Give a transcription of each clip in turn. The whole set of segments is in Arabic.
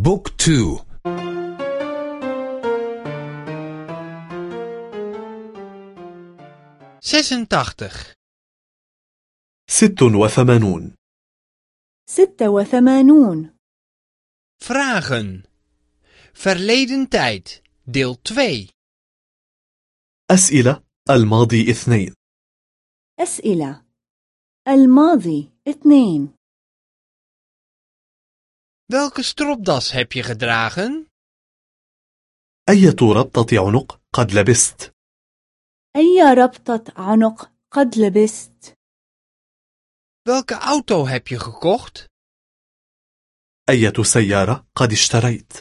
book two. ست وثمانون. ستة وثمانون. Vragen. Verleden tijd deel 2 أسئلة الماضي اثنين. أسئلة. الماضي اثنين. Welke stropdas heb je gedragen? أية ربطة عنق قد لبست؟ أي ربطة عنق قد لبست؟ Welke auto heb je gekocht? أية سيارة قد اشتريت؟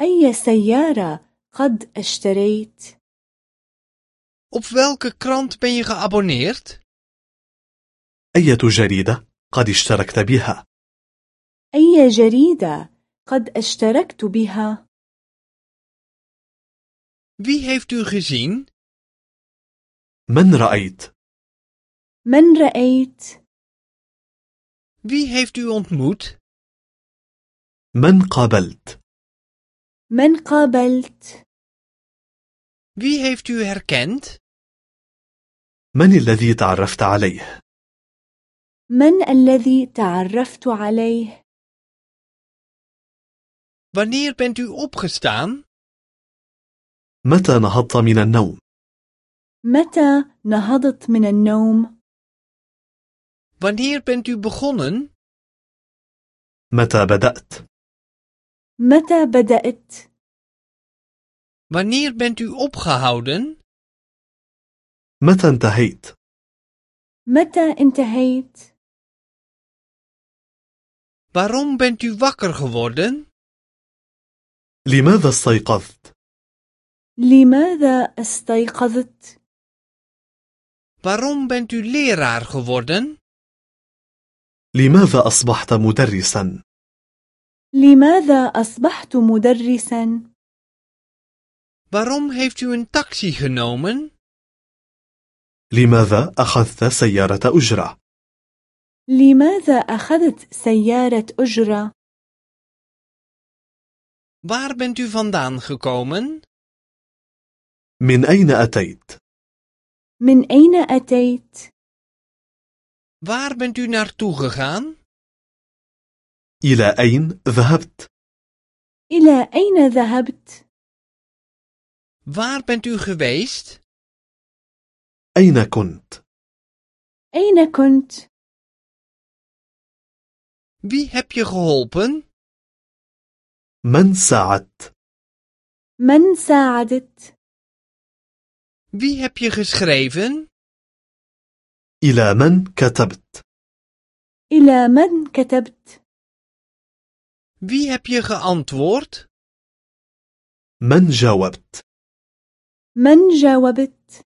أي سيارة قد اشتريت؟ Op welke krant ben je geabonneerd? أية جريدة قد اشتركت بها؟ أي جريدة قد اشتركت بها؟ Wie heeft u gezien? من رأيت؟ من رأيت؟ Wie heeft u ontmoet? من قابلت؟ من قابلت؟ Wie heeft u herkend? من الذي تعرفت عليه؟ من الذي تعرفت عليه؟ wanneer bent u opgestaan متى نهضت من النوم متى نهضت من النوم wanneer bent u begonnen متى بدأت متى بدأت wanneer bent u opgehouden متى انتهيت متى انتهيت waarom bent u wakker geworden لماذا استيقظت؟ لماذا استيقظت؟ Waarom bent u leraar geworden? لماذا أصبحت مدرسا؟ لماذا أصبحت مدرسا؟ Waarom heeft u een taxi genomen? لماذا أخذت سيارة أجرة؟ لماذا أخذت سيارة أجرة؟ waar bent u vandaan gekomen من أين أتيت من أين أتيت waar bent u naartoe gegaan إلى أين ذهبت إلى أين ذهبت waar bent u geweest أين كنت أين كنت wie heb je geholpen من ساعدت؟ من ساعدت؟ Wie heb je geschreven? إلى من كتبت؟ إلى من كتبت؟ Wie heb je geantwoord? من جاوبت؟ من جاوبت؟